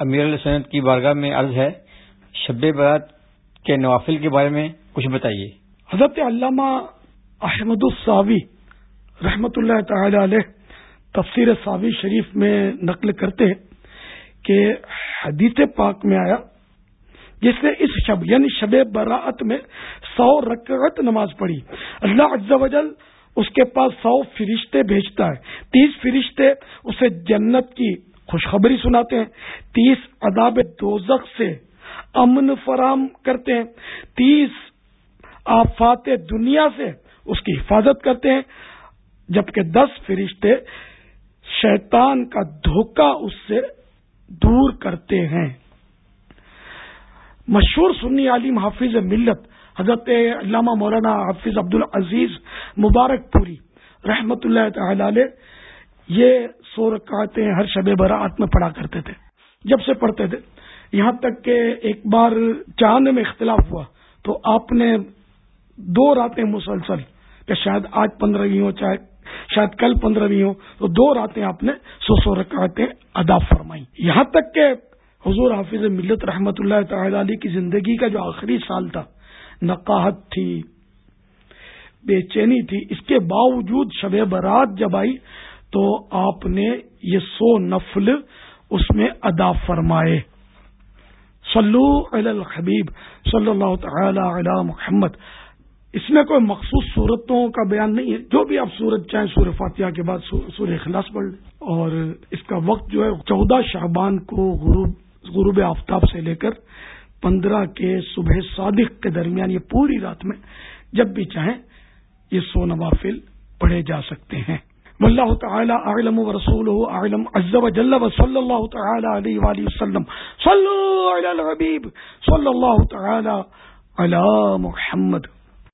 امیر السنت کی بارگاہ میں عرض ہے، شب برات کے نوافل کے بارے میں کچھ بتائیے۔ حضرت علامہ احمد الصاوی رحمت اللہ تعالی علیہ تفسیر صاوی شریف میں نقل کرتے ہیں کہ حدیث پاک میں آیا، جس نے اس شب یعنی شب براعت میں سو رکعت نماز پڑھی۔ اللہ عز و جل اس کے پاس سو فرشتے بھیجتا ہے۔ تیس فرشتے اسے جنت کی خوشخبری سناتے ہیں، تیس اداب دوزخ سے امن فراہم کرتے ہیں، تیس آفات دنیا سے اس کی حفاظت کرتے ہیں، جبکہ دس فرشتے شیطان کا دھوکہ اس سے دور کرتے ہیں۔ مشہور سنی عالم حافظ ملت، حضرت علامہ مولانا حافظ عبد العزیز مبارک پوری رحمت اللہ تعالی علیہ یہ سو رکعتیں ہر شب برات میں پڑھا کرتے تھے۔ جب سے پڑھتے تھے۔ یہاں تک کہ ایک بار چاند میں اختلاف ہوا تو آپ نے دو راتیں مسلسل کہ شاید آج پندرہویں ہو چاہے شاید کل پندرہویں ہو تو دو راتیں آپ نے سو سو رکعتیں ادا فرمائی یہاں تک کہ حضور حافظ ملت رحمت اللہ تعالی علی کی زندگی کا جو آخری سال تھا، نقاہت تھی، بے چینی تھی، اس کے باوجود شب برات جب آئی تو آپ نے یہ سو نفل اس میں ادا فرمائے۔ صلو علی الحبیب صلی اللہ تعالی علی محمد۔ اس میں کوئی مخصوص صورتوں کا بیان نہیں ہے۔ جو بھی آپ صورت چاہیں سور فاتحہ کے بعد سور اخلاص پڑھ لیں۔ اور اس کا وقت جو ہے، چودہ شعبان کو غروب غروب آفتاب سے لے کر پندرہ کے صبح صادق کے درمیان یہ پوری رات میں جب بھی چاہیں یہ سو نوافل پڑھے جا سکتے ہیں۔ واللہ تعالی اعلم ورسوله اعلم عز وجل وصلى اللہ تعالی علیہ وآلہ وسلم. صلو علی الحبیب. صلی اللہ تعالی علی محمد.